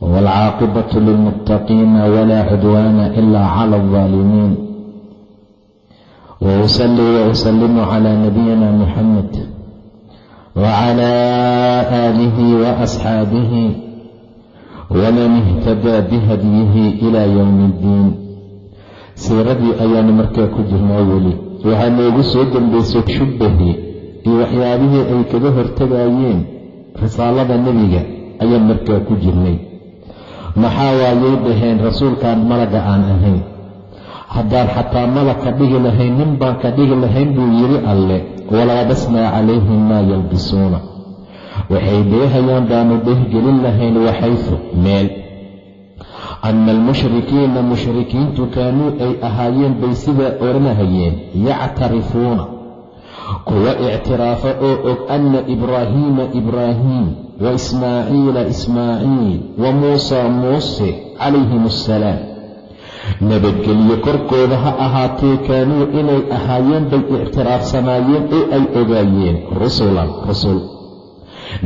والعاقبة للمتقين ولا عدوان إلا على الظالمين وأصلي وأسلم على نبينا محمد وعلى آله وأصحابه ومن اهتدى بهديه إلى يوم الدين siiradii ayaanu markaa ku jirnaa weli waxaa noogu soo dambaysay shubbahii iyo waxyaabihii ay kaga hortagaayeen risaalada nebiga ayaan markaa ku jirnay maxaa waayay dhaheen? Rasuulkaan malaga aan ahayn haddaan xataa malag ka dhigi lahayn nin baan ka dhigi lahayn buu yidhi alle walabasnaa calayhim maa yalbisuuna. Waxay dheehayaan baanu dhehgelin lahayn waxaysu meel. Ana almushrikiina mushrikiintu kaanuu ay ahaayeen bay sidaa odhanahayeen yactarifuuna. Kuwa ictiraafa oo og anna ibraahiima ibraahiim wa ismaaciila ismaaciil wa muusaa muuse calayhim assalaam nabadgelyo korkooda ha ahaatee kaanuu inay ahaayeen bay ictiraafsanaayeen oo ay ogaayeen rusulan rusul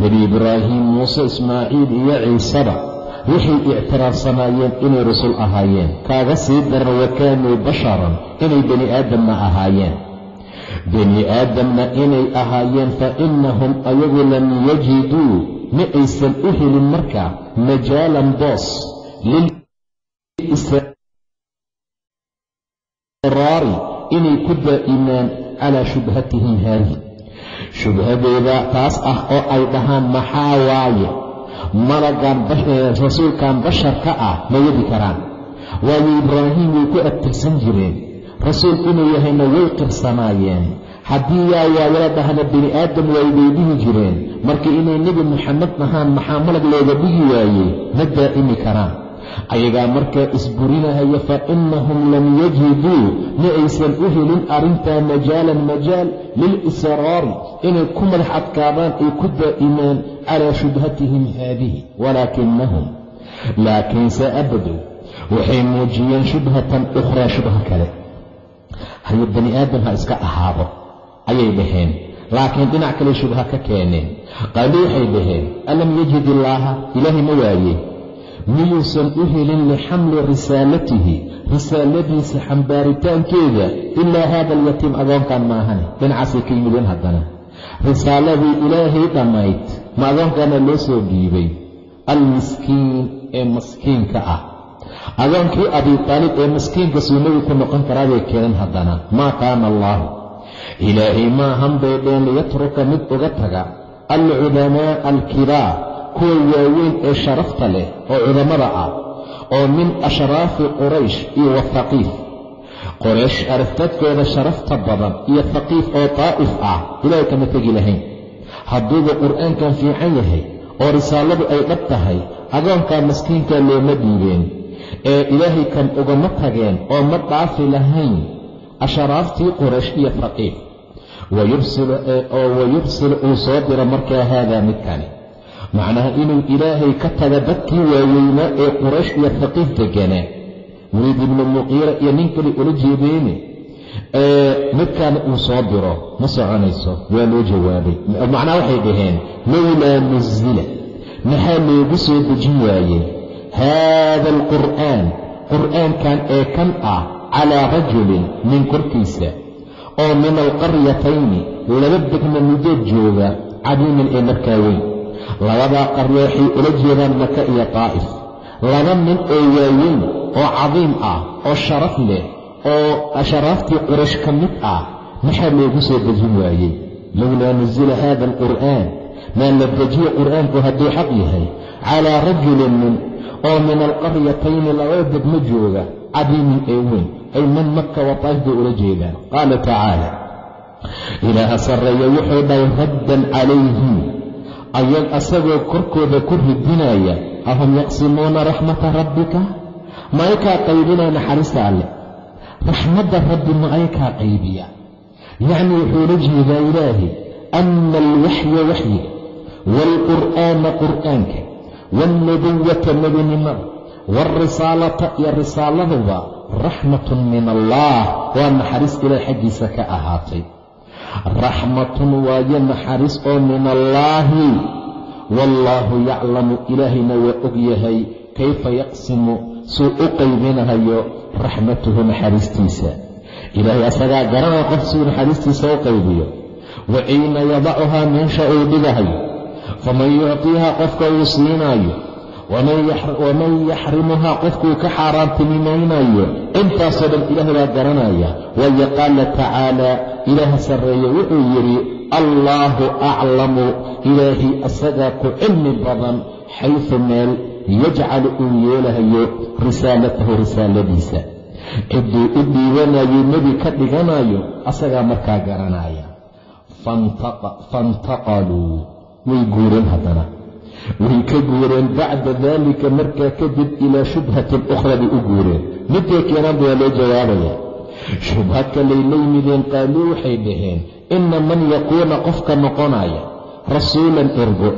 nebi ibraahim muuse ismaaciil iyo ciisaba waxay ictiraafsanaayeen inay rusul ahaayeen kaaga sii daran wa kaanuu basharan inay bani aadamna ahaayeen bani aadamna inay ahaayeen fa innahum ayagu lam yajiduu ma aysan u helin markaa majaalan boos. Lilraari inay ku daa'imaan calaa shubhatihim haadihi. Shubhadooda taas ah oo ay dhahaan maxaa waaye? Malagan rasuulkan basharka ah ma wadi karaan. Waayo ibraahim way ku adtirsan jireen. Rasuul inuu yahayna way qirsanaayeen haddii yaa dhahna bini aadam waay bay dhihi jireen. Marka inay nebi moxamed dhahaan maxaa malag looga dhigi waayey? Ma daa'imi karaan. Ayagaa markaa isburinahaya fa innahum lam yajiduu ma aysan u helin arrintaa majaalan majaal lilisraari inay ku madax adkaadaan ay ku daa'imaan calaa shubhatihim haadihi walaakinahum laakiinse abadow waxay muujiyeen shubhatan ukhraa shubha kale. Hayo bani aadam ha iska ahaado ayay dhaheen. Laakiin dhinac kale shubha ka keeneen. Qaaluu waxay dhaheen. Alam yajid illaaha ilaahay ma waaye. Miyuusan u helin lixamli risaalatihi risaaladiisa xambaaritaankeeda ilaa haada alyatiim adoonkan maahane dhinacaasay ka yimideen haddana. Risaaladii ilaahay dhammayd ma adoonkaana loo soo dhiibay. Almiskiin ee maskiinka ah. Adoonkii abiitaalib ee maskiinka sunnadii ku noqon karaabay keeneen haddana. Maa kaana allaahu ilaahay maahan bay dheen liyatruka mid uga taga. Alculamaa'a alkibaar kuwa waaweyn ee sharafta leh oo culammada ah oo min ashraafi quraysh iyo wathaqiif qoraysh aragtadkooda sharafta badan iyo thaqiif oo daa'if ah ilaahay kama tegi lahayn. Hadduuba qur'aankan fiican yahay oo risaaladu ay dhab tahay adoonkaa maskiinkaa looma dhiibeen. Ee ilaahay kan ugama tageen oo ma dhaafi lahayn ashraaftii quraysh iyo thaqiif oo wayursil uu soo diro markaa haadaa midkani macnaha inuu ilaahay ka taga dadkii waaweynaa ee quraysh iyo thaqiif deganaa weliid ibnu muqiira iyo nin kale ula jeedeene midkan uu soo diro ma soconayso waa loo jawaabay macnaha waxay dhaheen lowlaa nusila maxaa loogu soo dejin waayey haada alqur'aan qur'aankan ee kan ah calaa rajulin nin korkiisa oo min alqaryatayni laba degna muddood jooga cadiimin ee markaa weyn. Labadaa qaryo waxay ula jeedaan maka iyo taa'if laba nin oo waaweyn oo cadiim ah oo sharaf leh oo ashraaftii quraysh ka mid ah maxaa loogu soo dejin waayey? Lowlaa nusila haada alqur'aan maa la dejiyo qur'aanku hadduu xaq yahay? Calaa rajulin nin oo min alqaryatayni labada degmo jooga cadiimin ee weyn ay min maka wa taa'if bay ula jeedaan qaala tacaala ilaaha sarreeya wuxuu dhahay raddan calayhim ayag asagoo korkooda ku ridinaya ahum yaqsimuuna raxmata rabbika ma ay kaa qaybinaya naxariista alleh raxmadda rabbi ma ay kaa qaybiya yacni wuxuu la jeedaa ilaahi ana alwaxya waxyiga waalqur'aana qur'aanka waalnubuwata nebinimada waalrisaalata iyo risaaladuba raxmatun min allah waa naxariis ilaah xaggiisa ka ahaatay. Raxmatun waayo naxariis oo min allaahi wallaahu yaclamu ilaahayna waa og yahay. Kayfa yaqsimu? Suu u qaybinahayo raxmatuhu naxariistiisa. Ilaahay asagaa garanaya qof suu naxariistiisa u qaybiyo. Wa ciina yadacuhaa meesha uu dhigahayo. Faman yuctiihaa qofka uu siinaayo waman yaxrimuhaa qofkuu ka xaaraantinimaynayo intaasoo dhan ilaah baa garanaya waayo qaala tacaala ilaaha sarreeye wuxuu yidhi allaahu aclamu ilaahay asagaa ku cilmi badan xaysu meel yajcalu uu yeelahayo risaalatahu risaaladiisa cidduu u dhiibanayo nebi ka dhiganayo asagaa markaa garanaya faintaqaluu way guureen haddana way ka guureen bacda daalika markaa kadib ilaa shubhatin ukhra bay u guureen. Midkay keenaanba waa loo jawaabaya? Shubha kalay la yimideen qaaluu waxay dhaheen inna man yakuuna qofka noqonaya rasuulan ergo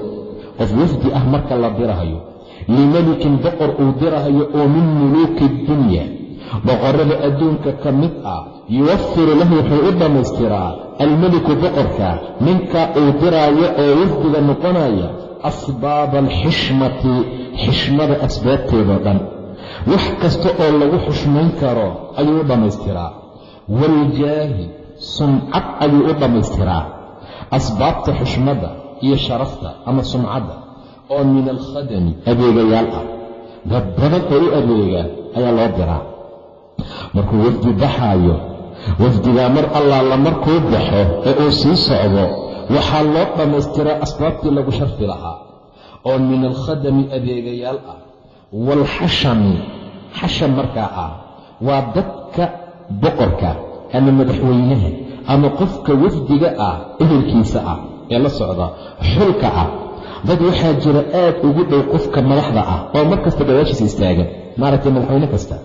qof wafdi ah marka la dirahayo limelikin boqor uu dirahayo oo min muluuki dunya boqorrada adduunka ka mid ah yuwafiru lahu wuxuu u dhammaystiraa almeliku boqorka ninkaa uu diraayo oo wafdiga noqonaya asbaaba alxishmati xishmada asbaabteedao dhan. Wax kasta oo lagu xushmayn karo ayuu u dhammaystiraa. Waljaahi sumcad ayuu u dhammaystiraa. Asbaabta xushmadda iyo sharafta ama sumcadda oo min alkhadami adeegayaal ah. Dad badan oo u adeega ayaa loo diraa markuu wafdi baxaayo wafdigaa mar allaala markuu baxo ee uu sii socdo waxaa loo dhammaystiraa asbaabtii lagu sharfi lahaa oo min alkhadami adeegayaal ah waalxashami xasham markaa ah waa dadka boqorka ama madaxweynaha ama qofka wafdiga ah ehelkiisa ah ee la socda xulka ah. Dad waxaa jira aad ugu dhow qofka madaxda ah oo mar kasta gabaashiisa istaagan maaragtay madaxweyne kasta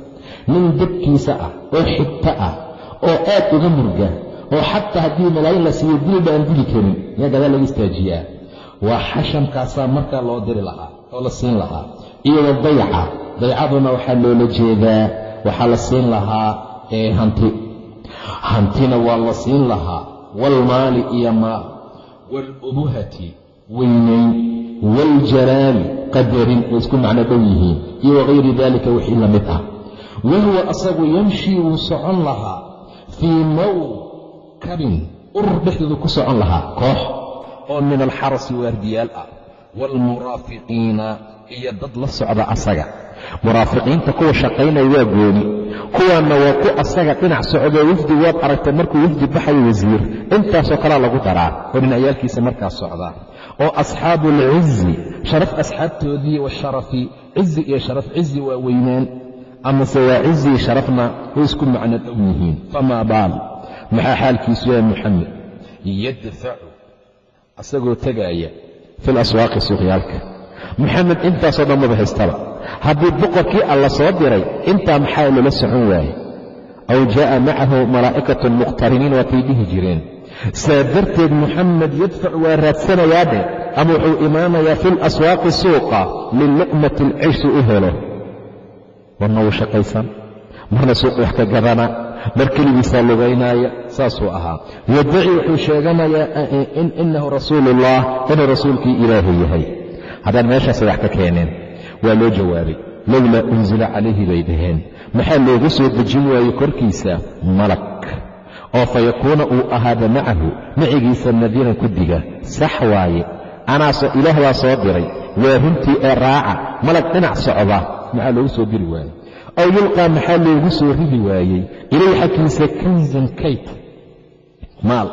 nin dadkiisa ah oo xigto ah oo aad uga murga oo xataa haddii malaayin la siiyo dilba aan dili karin yaa gadaal laga istaajiyaa. Waa xashamkaasaa markaa loo diri lahaa oo la siin lahaa iyo wadayaca dayacaduna waxaa loola jeedaa waxaa la siin lahaa hanti. Hantina waa la siin lahaa waalmaali iyo maal walubuhati weynayn waljalaali qadarin way isku macno dhow yihiin iyo wagayri daalika wixii la mid ah wahuwa asagu yamshii wuu socon lahaa fii mawkabin urur dhexdoodu ku socon lahaa koox oo min alxarasi waardiyaal ah waalmuraafiqiina iyo dad la socda asaga muraafiqiinta kuwa shaqaynaya waa gooni kuwaanna waa ku asaga dhinac socdoo wafdi waad aragtay markuu wafdi baxayo wasiir intaasoo kalea lagu daraa oo dhinacyaalkiisa markaa socda oo asxaabu alcizi sharaf asxaabtoodii washarafi cizi iyo sharaf cizi waa weynaan amase waa cizii sharafna way isku macno dhow yihiin. Famaa baal. Maxaa xaalkiisu yahay muxamed yadfacu asagoo tegaaya fi laswaaqi suuqyaalka. Moxamed intaasoo dhan maba haystaba haddii boqorkii alla soo diray intaa maxaa lala socon waaye aw jaa'a macahu malaa'ikatun muqhtariniin waatay dhihi jireen. Saa darteed moxamed yadfac waa raadsanayaa dheh ama wuxuu imaanayaa fi laswaaqi suuqa liluqmati alcayshi u helo warna wuu shaqaysan? Marna suuq wax ka gadana mar keligiisaa lugaynaya? Saasuu ahaa. Yadaci wuxuu sheeganayaa inahu rasuuluullah inuu rasuulkii ilaahay yahay. Haddaan meeshaasay wax ka keeneen waa loo jawaabay. Lowlaa unsila calayhi bay dhaheen. Maxaa loogu soo dejin waayey korkiisa? Malag oo fa yakuuna uu ahaada macahu macigiisa nadiiran ku diga sax waaye anaasoo ilaah baa soo diray. Waa runtii ee raaca. Malag dhinac socda maxaa loogu soo diri waayey? Aw yulqaa maxaa loogu soo ridi waayey? Ilayh xaggiisa kanzan kayt maal.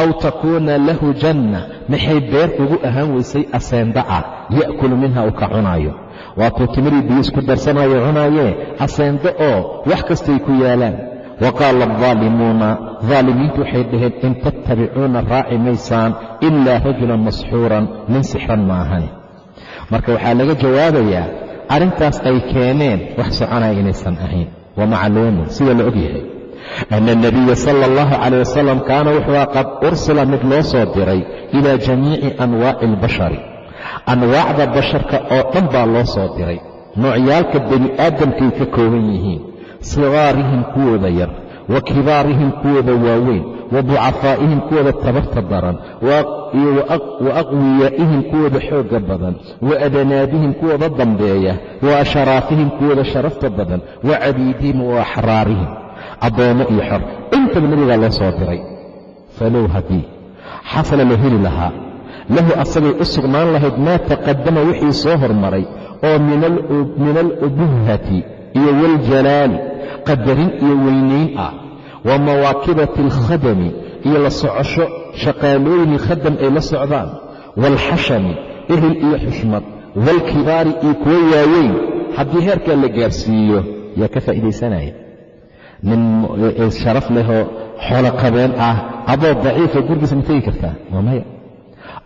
Aw takuuna lahu janna maxay beer ugu ahaan weysay aseendaca ya'kulu minha uu ka cunaayo. Waatuu timirii biyo isku darsanayo cunaayee? Aseendo oo wax kastay ku yaalaan. Wa qaala aldaalimuuna daalimiintu waxay dhaheen in tattabicuuna raaci maysaan ilaa rajulan masxuuran nin sixran ma ahani marka waxaa laga jawaabayaa arrintaas ay keeneen wax soconaya inaysan ahayn. Wa macluumun sida la og yahay ana alnabiya sala allahu calayh wasalam kaana wuxuu qad ursila mid loo soo diray ilaa jamiici anwaaci albashari anwaacda basharka oo dhan baa loo soo diray. Noocyaalka bani aadamkay ka kooban yihiin. Sigaarihim kuwooda yar wa kibaarihim kuwooda waaweyn wa ducafaa'ihim kuwooda tabarta daran wa aqwiyaa'ihim kuwooda xoogga badan wa adanaabihim kuwooda dambeeya wa asharaafihim kuwooda sharafta badan wa cabiidihim wa axraarihim addoommo iyo xor intaba nebigaa loo soo diray falow haddii xasala la heli lahaa lahu asagay u sugnaan lahayd maa taqadama wixii soo hormaray oo min alubuhati iyo waljalaali qadarin iyo weynayn ah wa mawaakibati alkhadami iyo la socosho shaqaalooyini khadam ay la socdaan waalxashami ehel iyo xushmad waalkibaari iyo kuwo waaweyn haddii heerkaa la gaarsiiyo yaa ka faa'iidaysanaya nin sharaf lehoo xoolo qabeen ah adoo daciifa gurgiisa ma tegi kartaa waa maya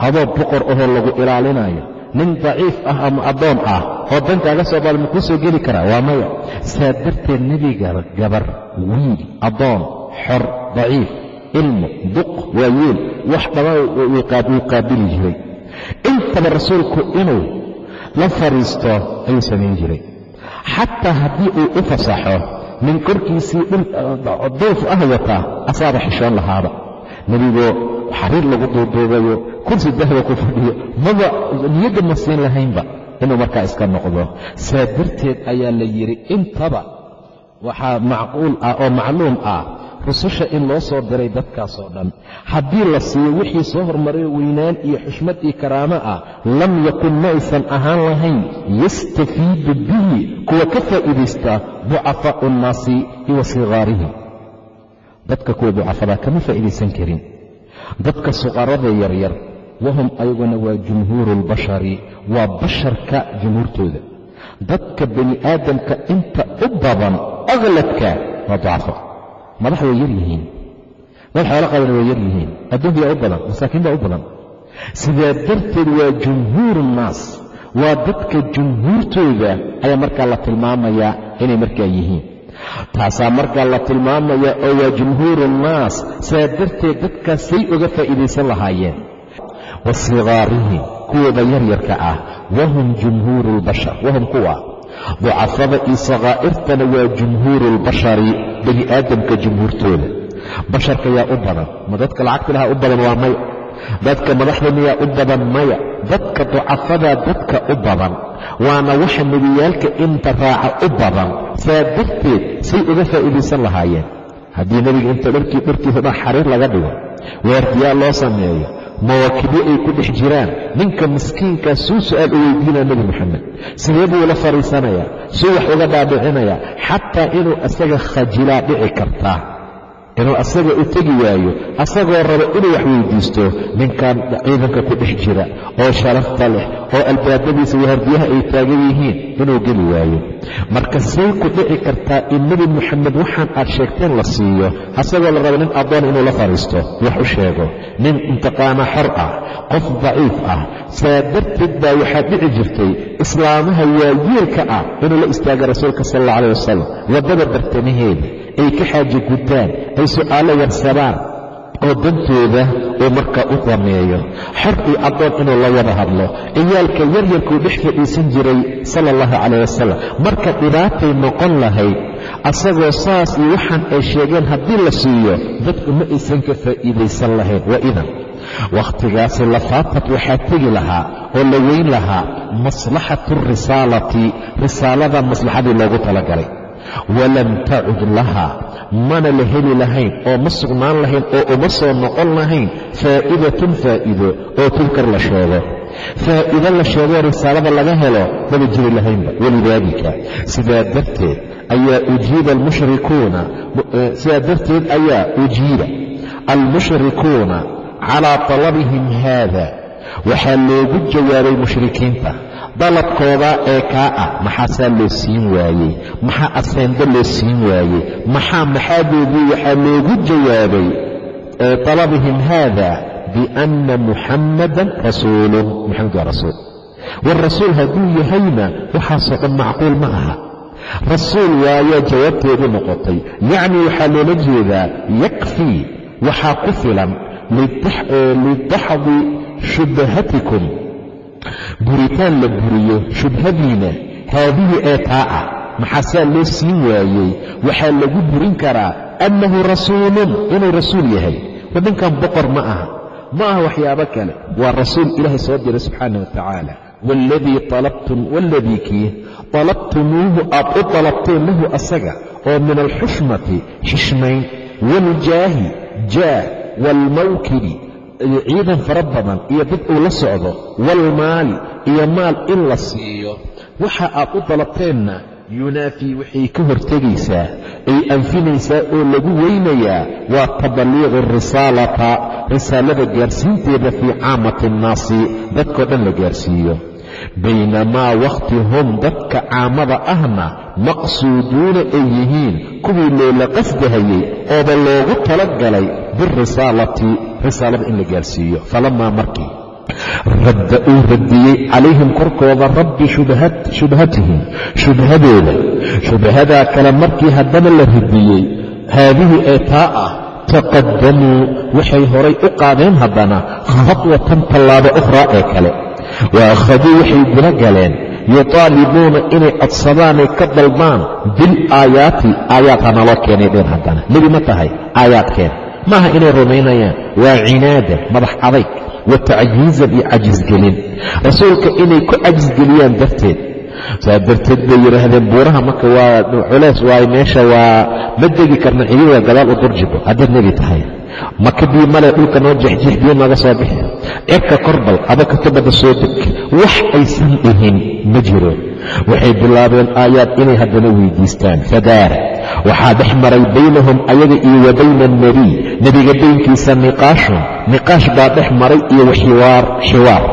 adoo boqor ahoo lagu ilaalinayo nin daciif ah ama addoon ah oo dankaaga soo baal makuu soo geli karaa? Waa maya. Saa darteed nebiga gabar wiil addoon xor daciif ilmo duq waayeel wax dhammaan wuu qaabili jiray. Intaba rasuulku inuu la fadhiisto ayuu samayn jiray. Xataa haddii uu u fasaxo nin korkiisii doof ah wataa asaaba xishoon lahaaba nebigoo xariir lagu duuduubayo kursi dahba ku fadhiyo maba niyadda ma siin lahaynba inuu markaa iska noqdo. Saa darteed ayaa la yidhi intaba waxaa macquul ah oo macluum ah rususha in loo soo diray dadkaasoo dhan. Haddii la siiyo wixii soo hormaray weynaan iyo xushmad iyo karaamo ah lam yakun ma aysan ahaan lahayn. Yastafiidu bihi kuwa ka faa'iidaysta ducafaa'u nnaasi wa sigaarihim dadka kuwa ducafadaa kama faa'iidaysan karin. Dadka suqarada yaryar wahum ayaguna waa jumhuuru lbashari waa basharka jumhuurtooda. Dadka bani aadamka inta u badan aqladka waa ducafa madax way yar yihiin. Dad xoolo qabana way yar yihiin. Adduunka yaa u badan masaakiin baa u badan. Sidaa darteed waa jumhuuru nnaas waa dadka jumhuurtooda ayaa markaa la tilmaamayaa inay markaa yihiin taasaa markaa la tilmaamaya oo waa jumhuuru nnaas saa darteed dadkaas say uga faa'iidaysan lahaayeen. Wa sigaarihim kuwooda yaryarka ah wahum jumhuuru lbashar wahum kuwa? Ducafada iyo sakaa'irtana waa jumhuuru lbashari bani aadamka jumhuurtooda. Basharka yaa u badan ma dadka lacagta lahaa u badan waa maya dadka madaxda miyaa u badan maya. Dadka ducafadaa dadka u badan. Waana waxa nebiyaalka inta raaca u badan. Saa darteed say uga faa'iidaysan lahaayeen. Haddii nebiga inta dharkii dharkiisa dhan xariir laga dhigo waardiyaa loo sameeyo mawaakibyo ay ku dhex jiraan ninka miskiinkaa suu su'aal u weydiinaya nebi moxamed sidee buu la fadhiisanayaa suu wax uga dhaadhicinayaa? Xataa inuu asaga khajilaa dhici kartaa inuu asaga u tegi waayo asagoo rabo inuu wax weydiisto ninkan ciidanka ku dhex jira oo sharafta leh oo albaabadiisa wahardiyaha ay taagan yihiin inuu geli waayo. Marka say ku dhici kartaa in nebi moxamed waxaan aad sheegteen la siiyo asagoo la rabo nin addoon inuu la fadhiisto wax u sheego. Nin intaqaana xor ah qof daciif ah saa darteed baa waxaa dhici jirtay islaamaha waayeelka ah inuu la istaaga rasuulka sal alla calah wasalam waddada bartamaheeda ay ka xaajo guddaan ay su'aalo yarsadaan oo dantooda uu markaa u dameeyo. Xor iyo addoon inuu la wada hadlo. Ciyaalka yaryarkuu dhex fadhiisan jiray sala allahu calayh wasalam marka dhibaatay noqon lahayd asagoo saas iyo waxaan ay sheegeen haddii la siiyo dadku ma aysan ka faa'iidaysan lahayn. Waa idan. Wakhtigaasi lafaatad waxaa tegi lahaa oo la weyn lahaa maslaxatu risaalati. Risaalada maslaxadii loogu talagalay walam tacud laha. Mana la heli lahayn oo ma sugnaan lahayn oo uma soo noqon lahayn faa'idatun faa'ido oo tudkar la sheego. Faa'ido la sheegoo risaalada laga helo maba jiri lahaynba walidaalika sidaa darteed ayaa ujiiba almushrikuuna sidaa darteed ayaa ujiiba almushrikuuna calaa talabihim haada. Waxaa loogu jawaabay mushrikiinta dalabkooda ee kaa ah. Maxaasaa loo siin waayey? Maxaa aseendo loo siin waayey? Maxaa maxaadoodii waxaa loogu jawaabay? Talabihim haada bianna muxammadan rasuulun muxamed waa rasuul. War rasuul hadduu yahayna waxaasoo dhan macquul ma aha. Rasuul waayaa jawaabteedu noqotay. Yacni waxaa loola jeedaa yakfii waxaa ku filan litaxdi shubhatikum buritaan la buriyo shubhadiina haadihi ee taa ah maxaasaa loo siin waayey? Waxaa lagu burin karaa annahu rasuulun inuu rasuul yahay. Wadhankan boqor ma aha. Ma aha waxyaabo kale. Waa rasuul ilaahay soo diray subxaana wa tacaala waaladii talabtum waaladii kii talabtumuuhu aad u dalabteen lahu asaga oo min alxushmati xishmayn waaljaahi jaah waalmawkibi ciidan fara badan iyo dad uu la socdo waalmaali iyo maal in la siiyo. Waxa aad u dalabteenna yunaafii waxay ka hortegaysaa ay anfinaysaa oo lagu weynayaa waa tabaliiqu risaalata risaalada gaarsiinteeda fii caamati annaasi dadkao dhan la gaarsiiyo. Baynamaa wakhti hum dadka caamada ahna maqsuuduuna ay yihiin kuwii loola qasdahayey ooba loogu talagalay birisaalati risaalada in la gaarsiiyo falamaa markii radda uu radiyey calayhim korkooda rabbi shubhatihim shubhadooda shubhadaa kale markii haddana la radiyey haadihi ee taa ah taqadamuu waxay horay u qaadeen haddana khatwatan tallaabo ukhraa ee kale wa akhaduu waxay gula galeen yutaalibuuna inay codsadaanay ka dalbaan bilaayaati aayaad ha naloo keenay dheen haddana nebi ma tahay aayaadkeen maaha inay rumaynayaan waa cinaadan madax adayg wa tacjiizan iyo cajisgelin. Rasuulka inay ku cajisgeliyaan darteed. Saa darteed bay yidhaahdeen buuraha marka waa culeys waayo meesha waa ma degi karna cidiga gadaal u durjibo haddaad nebi tahay. Maka bii male dhulka noo jexjeex biyo nooga soo bixi. Cirka korbal adaka tubadda soo deg wax aysan dhihin ma jiro. Waxay bilaabeen aayaad inay haddana weydiistaan fadaara waxaa dhex maray baynahum ayaga iyo wa bayna alnebiy nebiga baynkiisa niqaashun niqaash baa dhex maray iyo xiwaar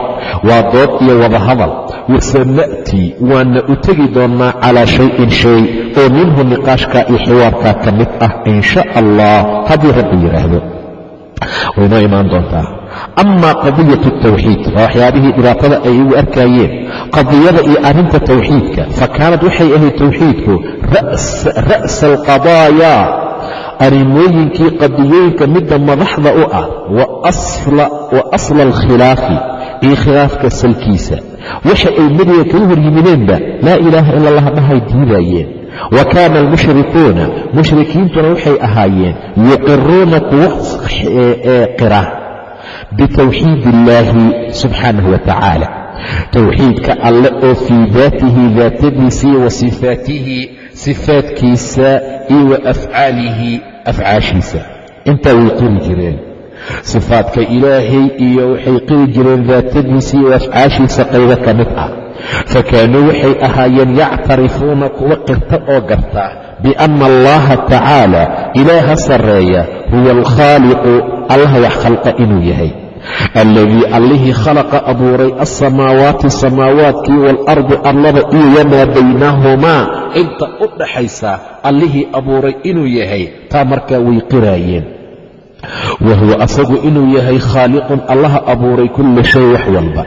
waa dood iyo wadahadal wasana'tii waana u tegi doonnaa calaa shayin shay oo minhu niqaashkaa iyo xiwaarkaa ka mid ah in sha allah. Haddii rabbi yidhaahdo waynoo imaan doontaa ama qadiyatu tawxiid waxyaabihii dhibaatada ay igu arkaayeen qadiyada iyo arrinta tawxiidka fa kaanad waxay ahayd tawxiidku ra'sa alqadaaya arrimooyinkii qadiyooyinka midda madaxda u ah wa asla alkhilaafi iyo khilaafka salkiisa. Waxa ay nebiga kaga hor yimideenba laa ilaaha ila allah dhahay diidaayeen. Wa kaana almushrikuuna mushrikiintuna waxay ahaayeen yuqiruuna kuwa qira bitawxiid illaahi subxaanahu wa tacaala. Towxiidka alle oo fii daatihi daatadiisii wa sifaatihi sifaadkiisa iyo wa afcaalihi afcaashiisa. Intaa way qiri jireen. Sifaadka ilaahay iyo waxay qiri jireen daatadiisa iyo afcaashiisa qaybo ka mid ah. Fa kaanuu waxay ahaayeen yactarifuuna kuwa qirta oo garta bianna allaha tacaala ilaaha sarreeya huwa alkhaaliqu allaha wax khalqa inuu yahay alladii allihii khalaqa abuuray alsamaawaati samaawaadkii waalardi arlada iyo wamaa baynahumaa inta u dhaxaysa allihii abuuray inuu yahay taa markaa way qiraayeen wa huwa asagu inuu yahay khaaliqun allaha abuuray kulla shay wax walba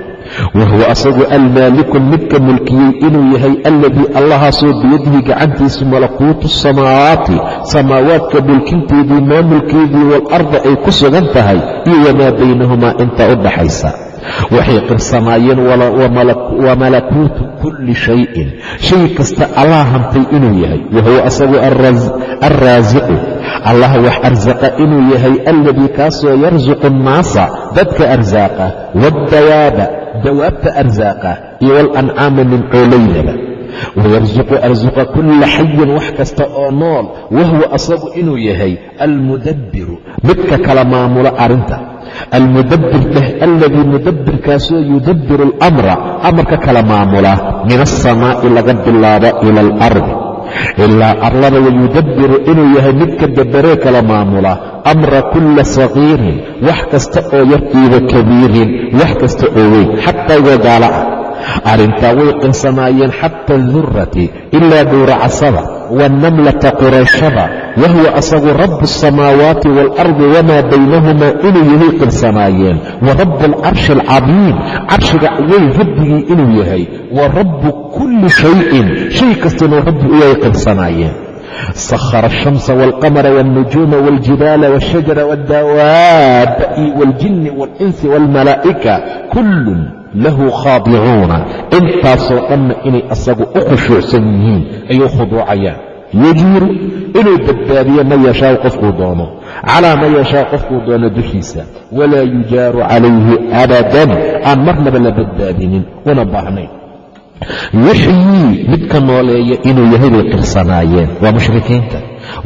wa huwa asagu almaalikun midka mulkiyey inuu yahay alladii allahaasoo biyadihi gacantiisa malakuutu samaawaati samaawaadka mulkinteedii maamulkeedii waalarda ay ku sugan tahay iyo wamaa baynahumaa inta u dhaxaysa. Waxay qirsanaayeen wa malakuutu kulli shayin. Shay kasta allah hantay inuu yahay wa huwa asagu alraasiqu allah wax arsaqa inuu yahay alladii kaasoo yarsuqu annaasa dadka arsaaqa waaddawaaba dawaabta arsaaqa iyo waalancaama nimcoolaydaba wayarsuqu arsuqa kulla xayin wax kasta oo nool wahuwa asagu inuu yahay almudabbiru midka kala maamulo arrinta almudabbir dheh alladii mudabbirkaasoo yudabbiru alamra amarka kala maamula min alsamaa'i laga bilaabo ila alardi ilaa arlada wayudabbiru inuu yahay midka dabbaree kala maamula amra kulla sagiirin wax kasta oo yar iiba kabiirin wax kasta oo weyn xataa igoo gaalo ah arrintaa way qinsanaayeen xata adurrati ilaa dhowracasada waannamlata qurayshada wahuwa asagu rabu asamaawaati waalardi wamaa baynahumaa inuu yahay qinsanaayeen wa rabu alcarshi alcadiim carshiga weyn rabbigii inuu yahay wa rabu kulli shayin shay kastinuu rabbi u yahay qinsanaayeen سخر الشمس والقمر والنجوم والجبال والشجر والدواب والجن والإنس والملائكة كل lahu khaadicuuna intaasoo dhanna inay asagu u khushuucsan yihiin ayuu khuduucayaan yajiiru inuu badbaadiyo ma yashaau qofkuu doono. Calaa ma yashaau qofkuu doono dushiisa. Walaa yujaaru calayhi abadan. Aan marnaba la badbaadinin una baahnayn. Yuxyii midka nooleeya inuu yahay bay qirsanaayeen. Waa mushrikiinta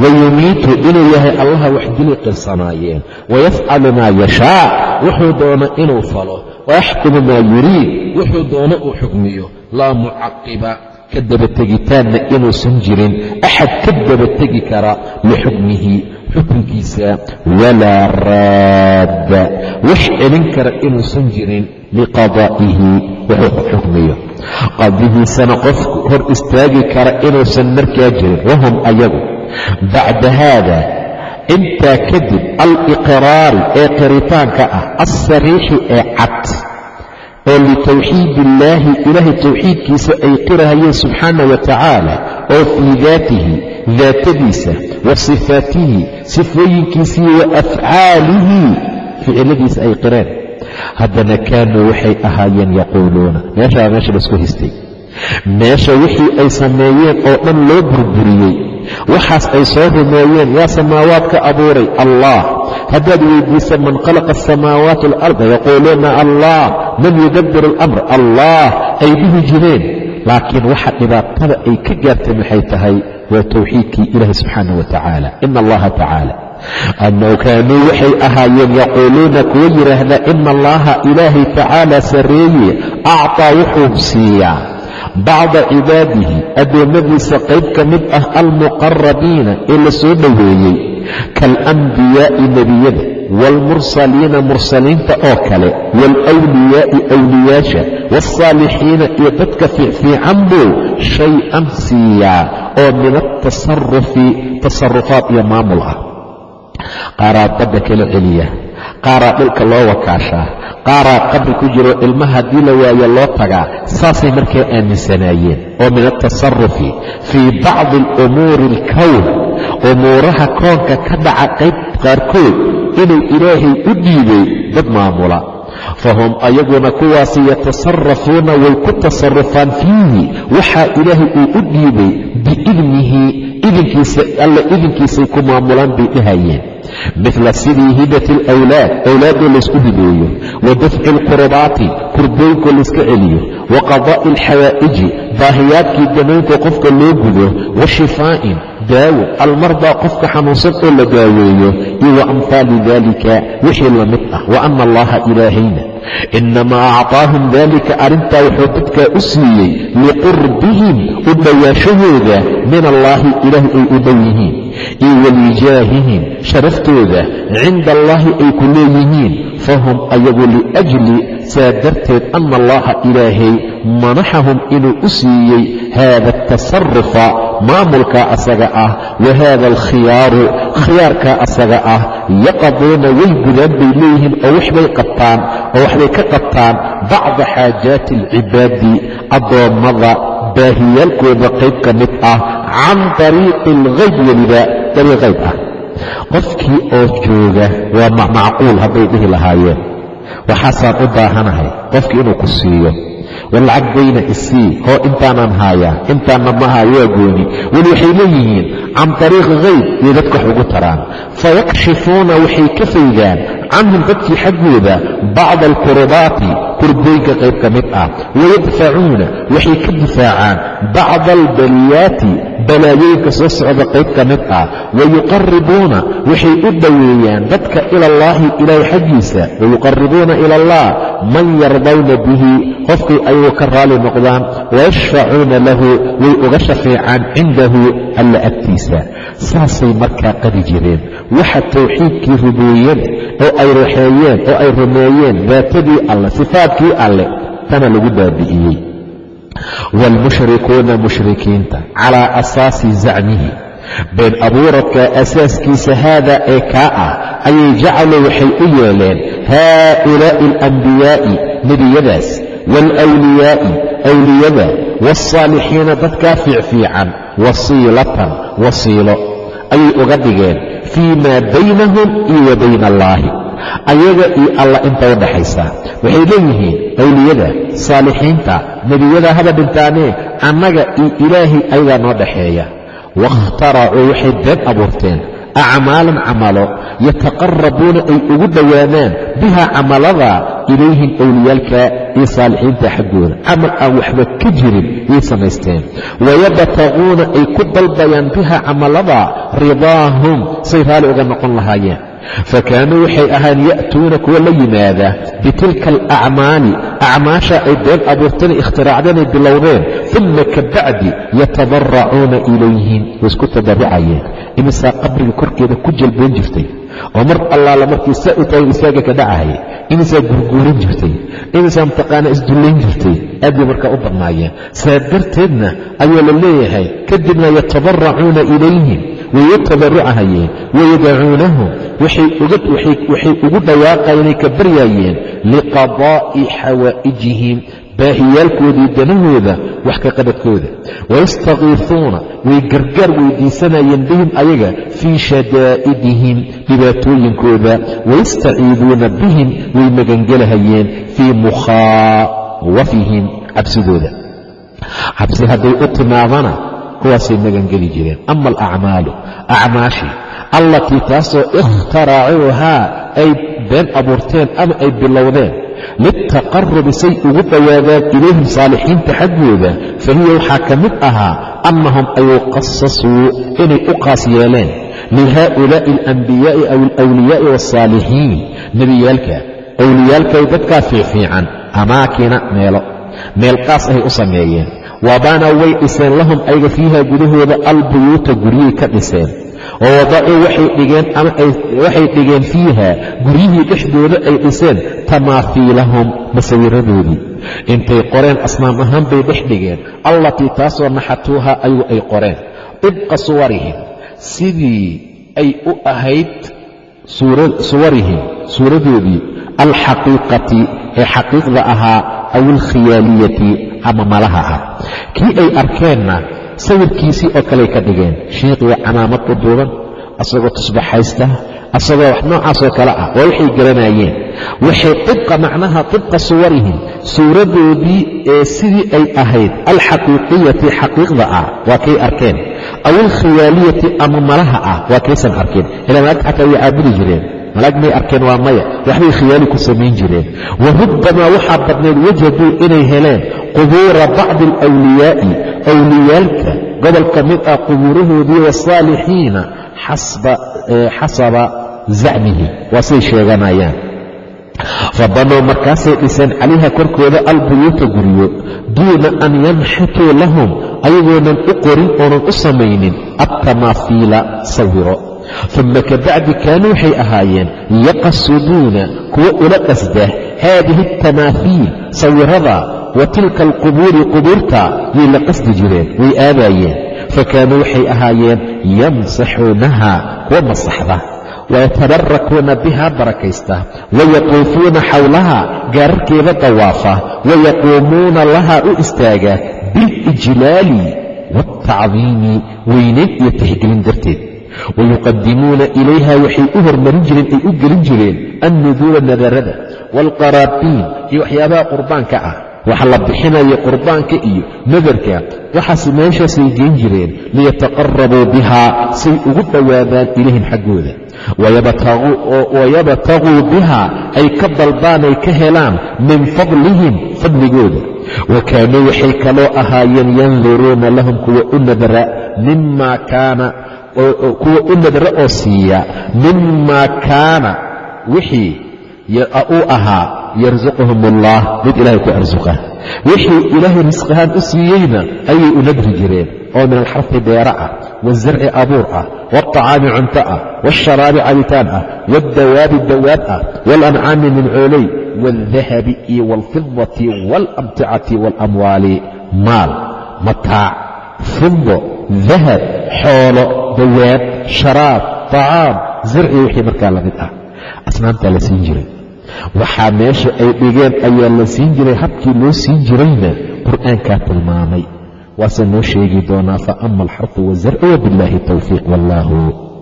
wayumiitu inuu yahay allaha wax dilay qirsanaayeen wayafcalu maa yashaa wuxuu doono inuu falo wayaxkumu maa yuriid wuxuu doono uu xukmiyo laa mucaqiba ka dabategitaanna inuusan jirin axad ka dabategi kara lixukmihi xukunkiisa walaa raadda wax celin kara inuusan jirin liqadaa'ihi wuxuu xukmiyo qadihiisana qof hor istaagi kara inuusan markaa jirin wahum ayagu bacda haada intaa kadib aliqraari ee qiritaanka ah alsariixi ee cad oo litowxiid illaahi ilaahay towxiidkiisa ay qirahayeen subxaana wa tacaala oo fii daatihi daatadiisa wa sifaatihi sifooyinkiisii wa afcaalihi ficiladiisa ay qireen haddana kaanuu waxay ahaayeen yaquuluuna meeshaa meesha la isku histay meesha wixii ay sameeyeen oo dhan loo burburiyey. Waxaas ay soo rumeeyeen yaa samaawaadka abuuray allah. Haddaad weydiisa man khalaqa asamaawaati waalarda yaquuluuna allah. Man yudabbiru alamr allah. Ay dhihi jireen. Laakiin waxa dhibaatada ay ka gaartay maxay tahay? Waa towxiidkii ilaahi subxaana wa tacaala. Ina allaha tacaala. Annahu kaanuu waxay ahaayeen yaquuluuna kuwa yidhaahdaa ina allaha ilaahay tacaala sarreeye acطaa wuxuu siiyaa bacda cibaadihi addoommadiisa qayb ka mid ah almuqarabiina ee la soo dhoweeyey kaalanbiyaa'i nebiyada waalmursaliina mursaliinta oo kale waalwliyaa'i wliyaasha waaalsaalixiina iyo dadka fiicfiican buu shay-an siiyaa oo min atasarufi tasarufaad iyo maamul ah qaaraa badda kala celiya. Qaaraa dhulka loo wakaashaa qaaraa qabri ku jiro ilma haddii la waayo loo tagaa saasay markaa aaminsanaayeen. Oo min altasarufi fii bacdi alumuuri alkown umuuraha koonka ka dhaca qayb qaarkood inuu ilaahay u dhiibay dad maamula. Fahum ayaguna kuwaasi yatasarafuuna way ku tasarufaan fiihi. Waxaa ilaahay uu u dhiibay biidnihi idinkiisa alla idinkiisay ku maamulaan bay dhahayeen. Mila sidii hibati alawlaad awlaadoo laysku hibeeyo wa dafci alqurubaati kurbooynkoo layska celiyo wa qadaa'i alxawaa'iji baahiyaadkii danaynka qofka loo gudo wa shifaa'in daawo almardaa qofka xanuunsan oo la daaweeyo iyo wa amhaali dalika wixii la mid ah wa ana allaha ilaahayna inamaa acطaahum dalika arrintaa wuxuu dadkaa u siiyey liqurbihim u dhowaashahooda min allaahi ilaahi ay u dhow yihiin iyo walijaahihim sharaftooda cinda allaahi ay ku leeyihiin fahum ayagu liajli saa darteed ana allaha ilaahay manaxahum inuu u siiyey haada atasarufa maamulkaa asaga ah wa haada alkhiyaaru khiyaarkaa asaga ah yaqaduuna way gudaan bay leeyihiin oo waxbay qabtaan oo waxbay ka qabtaan bacda xaajaati alcibaadi addoommada baahiyaalkooda qayb ka mid ah can ariiqi alghayb weliba dariiq qayb ah. Qofkii oo jooga waa macquul hadday dhihi lahaayeen. Waxaasaan u baahanahay qofkii inuu ku siiyo. War dayna isii hoo intaanaan haayaa intaanna ma haayo waa gooni. Weli waxay leeyihiin can ariiqi hayb iyo dadka wax ugu taraan. Fayakshifuuna waxay ka faygaan canhum dadkii xaggooda bacda alkurubaati kurbooyinka qayb ka mid ah. Wayadfacuuna waxay ka difaacaan bacda albaliyaati balaayooyinka soo socda qayb ka mid ah. Wayuqaribuuna waxay u dhoweeyaan dadka ila allaahi ilaahay xaggiisa. Wayuqaribuuna ila allah man yardawna bihi qofkay ayagu ka raali noqdaan. Wayashfacuuna lahu way uga shafeecaan cindahu alla agtiisa. Saasay markaa qadi jireen. Waxa tawxiidkii rubuuyada oo ay raxeeyeen oo ay rumeeyeen daatadii alle sifaadkii alle intana lagu baabi'iyey waalmushrikuuna mushrikiinta calaa asaasi zacmihi. Been abuuradka asaaskiisa haada ee kaa ah ayay jacaluu waxay u yeeleen haaulaa'i alambiyaa'i nebiyadaas waalwliyaa'i awliyada waaalsaalixiina dadkaa fiicfiican wasiilatan wasiilo. Ayay uga dhigeen fii maa baynahum iyo wa bayna allaahi ayaga iyo alla inta u dhaxaysa. Waxay leeyihiin awliyada saalixiinta nebiyada haba dhintaanee annaga iyo ilaahay ayagaa noo dhaxeeya. Waاkhtaracuu waxay been abuurteen. Acmaalan camalo yataqarabuuna ay ugu dhowaanaan biha camalada ilayhim owliyaalka iyo saalixiinta xaggooda. Camal aan waxba ka jirin yay samaysteen. Wayabtaguuna ay ku dalbayaan biha camalada ridaahum say raali uga noqon lahaayeen fakaanuu waxay ahaan ya'tuuna kuwa la yimaada bitilka alacmaali acmaasha ay been abuurteen ikhtiraacdeenay bilowdeen uma ka bacdi yatadaracuuna ilayhim way isku tadarrucayeen imisaa qabriga korkeeda ku jalboon jirtay oo mar allaala markii saa u taagay isaaga ka dhacahaya imisaa gurguuran jirtay imisaa mataqaana isdullayn jirtay aad bay markaa u badnaayeen saa darteedna ayaa la leeyahay kadibna yatadaracuuna ilayhim way u tadarrucahayeen wayadacuunahum waxay ugu dhawaaqayenay ka baryaayeen liqadaa'i xawaa'ijihim baahiyaalkoodii danahooda wax ka qabadkooda wayastakiifuuna way gargaar weydiisanayeen bihim ayaga fii shadaa'idihim dhibaatooyinkooda. Wayastaciiduuna bihim way magangelahayeen fii mukhaawafihim cabsidooda cabsi hadday u timaadana kuwaasay magangeli jireen. Ama alacmaalu acmaashii allatii taasoo ikhtaracuuhaa ay been abuurteen ama ay bilowdeen. Litaqarubi say ugu dhowaadaan ilayhim saalixiinta xaggooda fa hiya waxaa ka mid ahaa annahum ayuu qasasuu inay u qaas yeeleen lihaa'ulaa'i alambiyaa'i aw alwliyaa'i waاsaalixiin nebiyaalka awliyaalkay dadkaa fiifiican amaakina meelo meel qaas ahay u sameeyeen. Wabaana way dhiseen lahum ayaga fiiha gudahooda albuyuuta guryay ka dhiseen oo wadacuu waxay dhigeen ama waxay dhigeen fiiha guryihii dhexdooda ay dhiseen tamaafiilahum masawiradoodii intay qoreen asnaam ahaan bay dhex dhigeen. Allatii taasoo naxatuuha ayagu ay qoreen. Ibqa suwarihim sidii ay u ahayd suwarihim suuradoodii. Alxaqiiqati ee xaqiiqda ahaa aw alkhiyaaliyati ama malaha ah kii ay arkeenna sawirkiisii oo kaley ka dhigeen. Shiiqiga u duuban asagoo tusbaxaysta asagoo wax noocaasoo kale ah waa waxay garanayeen. Waxay ibqa macnaha ibqa suwarihim suuradoodii ee sidii ay ahayd alxaqiiqiyati xaqiiqda ah waa kay arkeen. Aw alkhiyaaliyati ama malaha ah waa kaysan arkeen. Ilaa malaagta xataa way caabudi jireen. Malaag may arkeen waa maya. Waxbay khiyaali ku samayn jireen. Wa rubbamaa waxaa badnayd wajaduu inay heleen qubuura bacdi alwliyaa'i awliyaalka gobol ka mid ah qubuurahoodii wasaalixiina xasaba zacmihi waa say sheeganayaan. Fabanow markaasay dhiseen calayha korkooda albuyuuta guryo duuna an yanxituu lahum ayagoonan u qorin oonan u samaynin altamaafiila sawiro. Uma kabacdi kaanuu waxay ahaayeen yaqasuduuna kuwa ula qasda haadihi altamaafiil sawirada wa tilka alqubuuri qubuurta yay la qasdi jireen way aadaayeen. Fakaanuu waxay ahaayeen yamsaxuunaha kuwa masaxda wayatabarakuuna bihaa barakaysta wayaquufuuna xawlaha gaararkeeda dawaafa wayaquumuuna laha u istaaga biاlijlaali waاltacdiimi weynayn iyo tixgelin darteed. Wayuqadimuuna ilayha waxay u hormarin jireen ay u gelin jireen annuduura nadarada waalqaraabiin iyo waxyaabaha qurbaanka ah waxa la bixinaya qurbaanka iyo nadarka waxaas meeshaasay geen jireen liyataqarabuu bihaa say ugu dhowaadaan ilayhim xaggooda. Wayabtaguu bihaa ay ka dalbaan ay ka helaan min fadlihim fadligooda. Wa kaanuu waxay kaloo ahaayeen yanduruuna lahum kuwa u nadra mima kaana kuwa u nadra oo siiya mima kaana wixii uu ahaa yarsuquhum allah mid ilahay ku arsuqa wixii ilaahay risqahaan u siiyeyna ayay u nadri jireen oo min alxarfi beera ah waalzarci abuur ah waalطacaami cunto ah waalsharaabi cabitaan ah waaddawaabi dawaab ah waalancaami nimcooley waاldahabi iyo wاlfidati wاlamticati wاlamwaali maal mataac fido dahab xoolo dawaab sharaab طacaam zarci wixii markaa la mid ah asnaamtaa la siin jiray waxaa meesha ay dhigeen ayaa la siin jiray habkii loo siin jirayna qur'aankaa tilmaamay. Waase noo sheegi doonaa fa ama alxarfu wazarcu wabillaahi towfiiq wallaahu